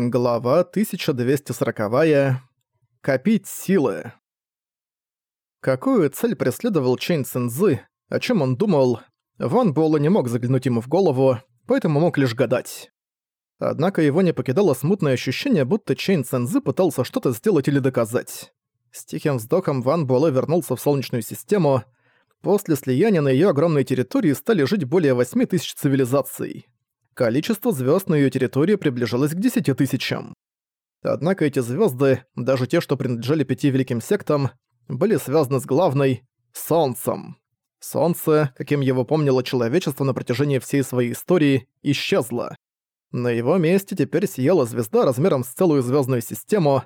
Глава 1240. Копить силы. Какую цель преследовал Чэнь Цинцзы, о чем он думал, Ван Баолэ не мог заглянуть ему в голову, поэтому мог лишь гадать. Однако его не покидало смутное ощущение, будто Чэнь Цинцзы пытался что-то сделать или доказать. С тихим вздохом Ван Баолэ вернулся в Солнечную систему. После слияния на её огромной территории стали жить более 8 тысяч цивилизаций количество звезд на ее территории приближалось к десяти тысячам. Однако эти звезды, даже те, что принадлежали пяти великим сектам, были связаны с главной — Солнцем. Солнце, каким его помнило человечество на протяжении всей своей истории, исчезло. На его месте теперь сияла звезда размером с целую звездную систему.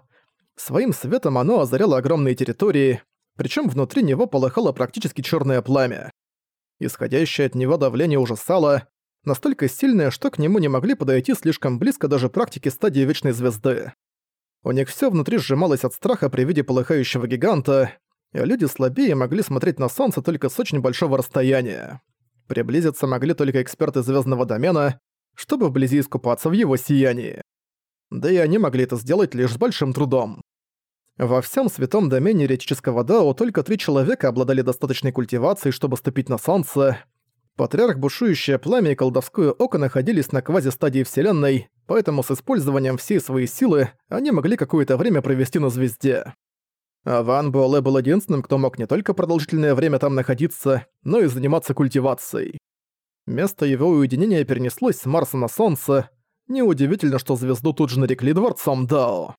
Своим светом оно озаряло огромные территории, причем внутри него полыхало практически черное пламя. Исходящее от него давление ужасало, настолько сильное, что к нему не могли подойти слишком близко даже практики стадии Вечной Звезды. У них все внутри сжималось от страха при виде полыхающего гиганта, и люди слабее могли смотреть на Солнце только с очень большого расстояния. Приблизиться могли только эксперты звездного домена, чтобы вблизи искупаться в его сиянии. Да и они могли это сделать лишь с большим трудом. Во всем святом домене ретического Дао только три человека обладали достаточной культивацией, чтобы ступить на Солнце, Патриарх Бушующее Пламя и Колдовское Око находились на квази-стадии Вселенной, поэтому с использованием всей своей силы они могли какое-то время провести на звезде. А Ван Буэлэ был единственным, кто мог не только продолжительное время там находиться, но и заниматься культивацией. Место его уединения перенеслось с Марса на Солнце. Неудивительно, что звезду тут же нарекли Дворцом Дао.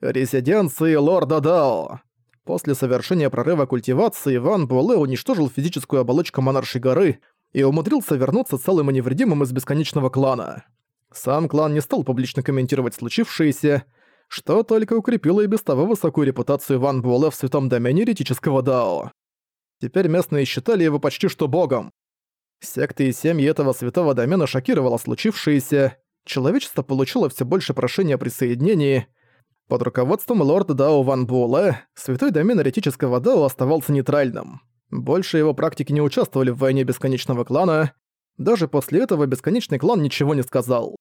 Резиденции Лорда Дао. После совершения прорыва культивации Ван Буэлэ уничтожил физическую оболочку Монаршей горы, и умудрился вернуться целым и невредимым из бесконечного клана. Сам клан не стал публично комментировать случившееся, что только укрепило и без того высокую репутацию Ван Буэлэ в святом домене еретического Дао. Теперь местные считали его почти что богом. Секты и семьи этого святого домена шокировало случившееся, человечество получило все больше прошений о присоединении. Под руководством лорда Дао Ван Буэлэ святой домен еретического Дао оставался нейтральным. Больше его практики не участвовали в войне Бесконечного Клана. Даже после этого Бесконечный Клан ничего не сказал.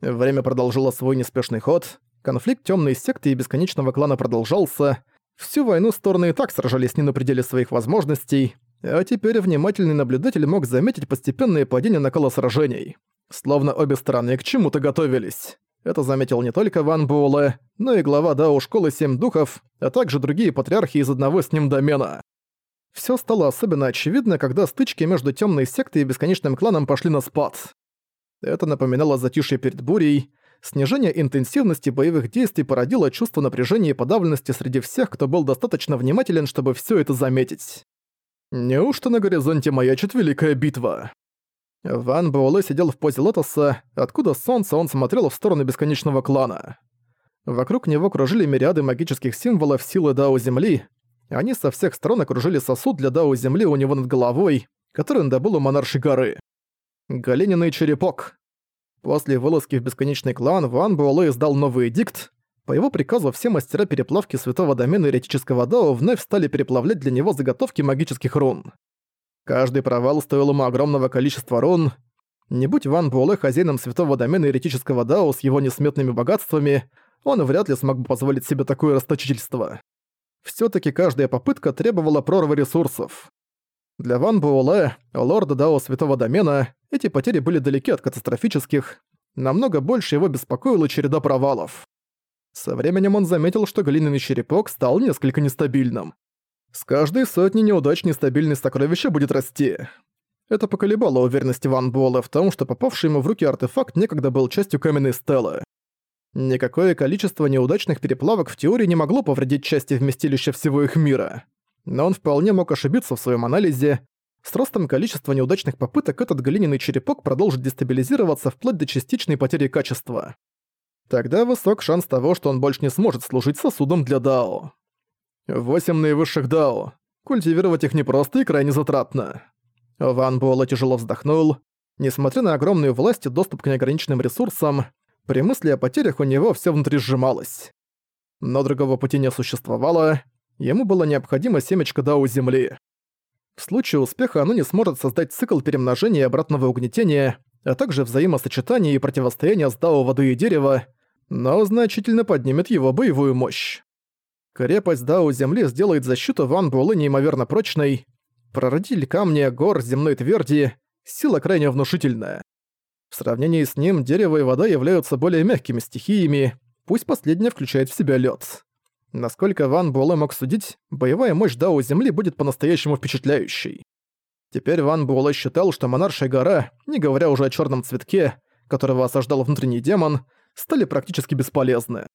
Время продолжило свой неспешный ход. Конфликт Тёмной Секты и Бесконечного Клана продолжался. Всю войну стороны и так сражались не на пределе своих возможностей, а теперь внимательный наблюдатель мог заметить постепенное падение накала сражений. Словно обе стороны к чему-то готовились. Это заметил не только Ван Буэлэ, но и глава Дао Школы Семь Духов, а также другие патриархи из одного с ним домена. Всё стало особенно очевидно, когда стычки между Тёмной сектой и Бесконечным кланом пошли на спад. Это напоминало затишье перед бурей. Снижение интенсивности боевых действий породило чувство напряжения и подавленности среди всех, кто был достаточно внимателен, чтобы всё это заметить. Неужто на горизонте маячит великая битва? Ван Буэлэ сидел в позе лотоса, откуда солнце он смотрел в сторону Бесконечного клана. Вокруг него кружили мириады магических символов силы Дао Земли, они со всех сторон окружили сосуд для Дао Земли у него над головой, который он добыл у монаршей горы. Галениный черепок. После вылазки в Бесконечный клан Ван Буэлэ издал новый эдикт. По его приказу все мастера переплавки святого домена еретического Дао вновь стали переплавлять для него заготовки магических рун. Каждый провал стоил ему огромного количества рун. Не будь Ван Буэлэ хозяином святого домена еретического Дао с его несметными богатствами, он вряд ли смог бы позволить себе такое расточительство. Всё-таки каждая попытка требовала прорва ресурсов. Для Ван Буэлэ, лорда Дао Святого Домена, эти потери были далеки от катастрофических, намного больше его беспокоила череда провалов. Со временем он заметил, что глиняный черепок стал несколько нестабильным. С каждой сотни неудач нестабильность сокровища будет расти. Это поколебало уверенность Ван Буэлэ в том, что попавший ему в руки артефакт некогда был частью каменной стелы. Никакое количество неудачных переплавок в теории не могло повредить части вместилища всего их мира. Но он вполне мог ошибиться в своем анализе. С ростом количества неудачных попыток этот глиняный черепок продолжит дестабилизироваться вплоть до частичной потери качества. Тогда высок шанс того, что он больше не сможет служить сосудом для Дао. Восемь наивысших Дао. Культивировать их непросто и крайне затратно. Ван Буэлла тяжело вздохнул. Несмотря на огромную власть и доступ к неограниченным ресурсам, при мысли о потерях у него все внутри сжималось. Но другого пути не существовало, ему было необходимо семечко Дау Земли. В случае успеха оно не сможет создать цикл перемножения и обратного угнетения, а также взаимосочетания и противостояния с Дао воды и дерева, но значительно поднимет его боевую мощь. Крепость Дао Земли сделает защиту Ван Буэлэ неимоверно прочной. Прародитель камня, гор, земной тверди — сила крайне внушительная. В сравнении с ним дерево и вода являются более мягкими стихиями, пусть последняя включает в себя лед. Насколько Ван Буэлэ мог судить, боевая мощь Дао Земли будет по-настоящему впечатляющей. Теперь Ван Буэлэ считал, что Монаршая гора, не говоря уже о черном цветке, которого осаждал внутренний демон, стали практически бесполезны.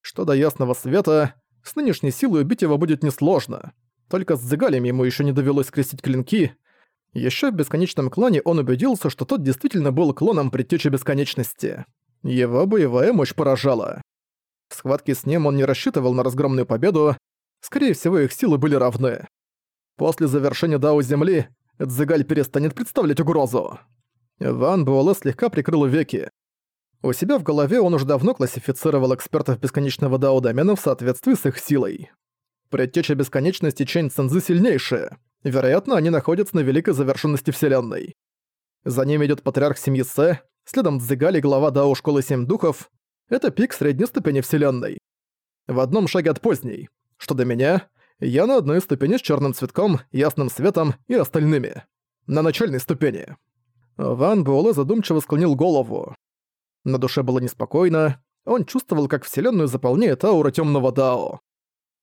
Что до ясного света, с нынешней силой убить его будет несложно. Только с Дзигалем ему еще не довелось скрестить клинки. Еще в бесконечном клане он убедился, что тот действительно был клоном предтечи бесконечности. Его боевая мощь поражала. В схватке с ним он не рассчитывал на разгромную победу, скорее всего их силы были равны. После завершения Дао Земли Дзигаль перестанет представлять угрозу. Ван Буэлэ слегка прикрыл веки. У себя в голове он уже давно классифицировал экспертов бесконечного дао-домена в соответствии с их силой. Предтеча бесконечности Чэнь Цэнзы сильнейшая. Вероятно, они находятся на великой завершенности Вселенной. За ними идет патриарх семьи Сэ, следом Цзигали, глава Дао Школы Семь Духов. Это пик средней ступени Вселенной. В одном шаге от поздней. Что до меня, я на одной ступени с черным цветком, ясным светом и остальными. На начальной ступени. Ван Буэлэ задумчиво склонил голову. На душе было неспокойно, он чувствовал, как Вселенную заполняет аура темного Дао.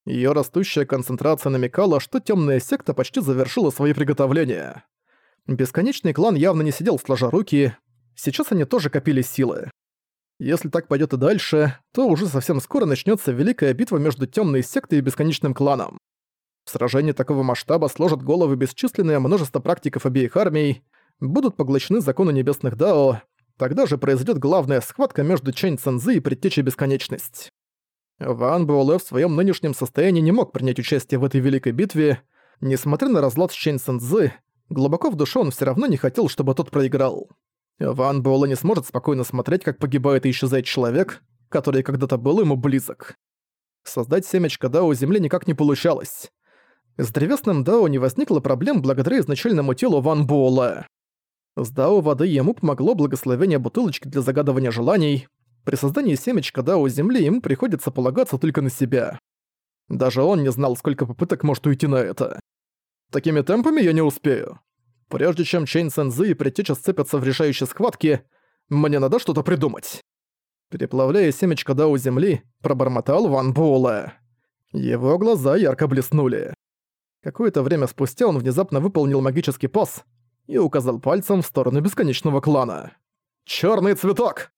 Ее растущая концентрация намекала, что темная секта почти завершила свои приготовления. Бесконечный клан явно не сидел сложа руки, сейчас они тоже копили силы. Если так пойдет и дальше, то уже совсем скоро начнется великая битва между темной сектой и бесконечным кланом. В сражении такого масштаба сложат головы бесчисленное множество практиков обеих армий, будут поглощены законы небесных Дао, тогда же произойдет главная схватка между Чэнь Цэнзы и Предтечей Бесконечность. Ван Буэлэ в своем нынешнем состоянии не мог принять участие в этой великой битве, несмотря на разлад с Чэнь Цэнзы, глубоко в душе он все равно не хотел, чтобы тот проиграл. Ван Буэлэ не сможет спокойно смотреть, как погибает и исчезает человек, который когда-то был ему близок. Создать семечко Дао Земли никак не получалось. С древесным Дао не возникло проблем благодаря изначальному телу Ван Баолэ. С Дао воды ему помогло благословение бутылочки для загадывания желаний. При создании семечка Дао Земли ему приходится полагаться только на себя. Даже он не знал, сколько попыток может уйти на это. Такими темпами я не успею. Прежде чем Чэнь Цинцзы и Предтеча сцепятся в решающей схватке, мне надо что-то придумать. Переплавляя семечко Дао Земли, пробормотал Ван Буэлэ. Его глаза ярко блеснули. Какое-то время спустя он внезапно выполнил магический пас и указал пальцем в сторону бесконечного клана. «Чёрный цветок!»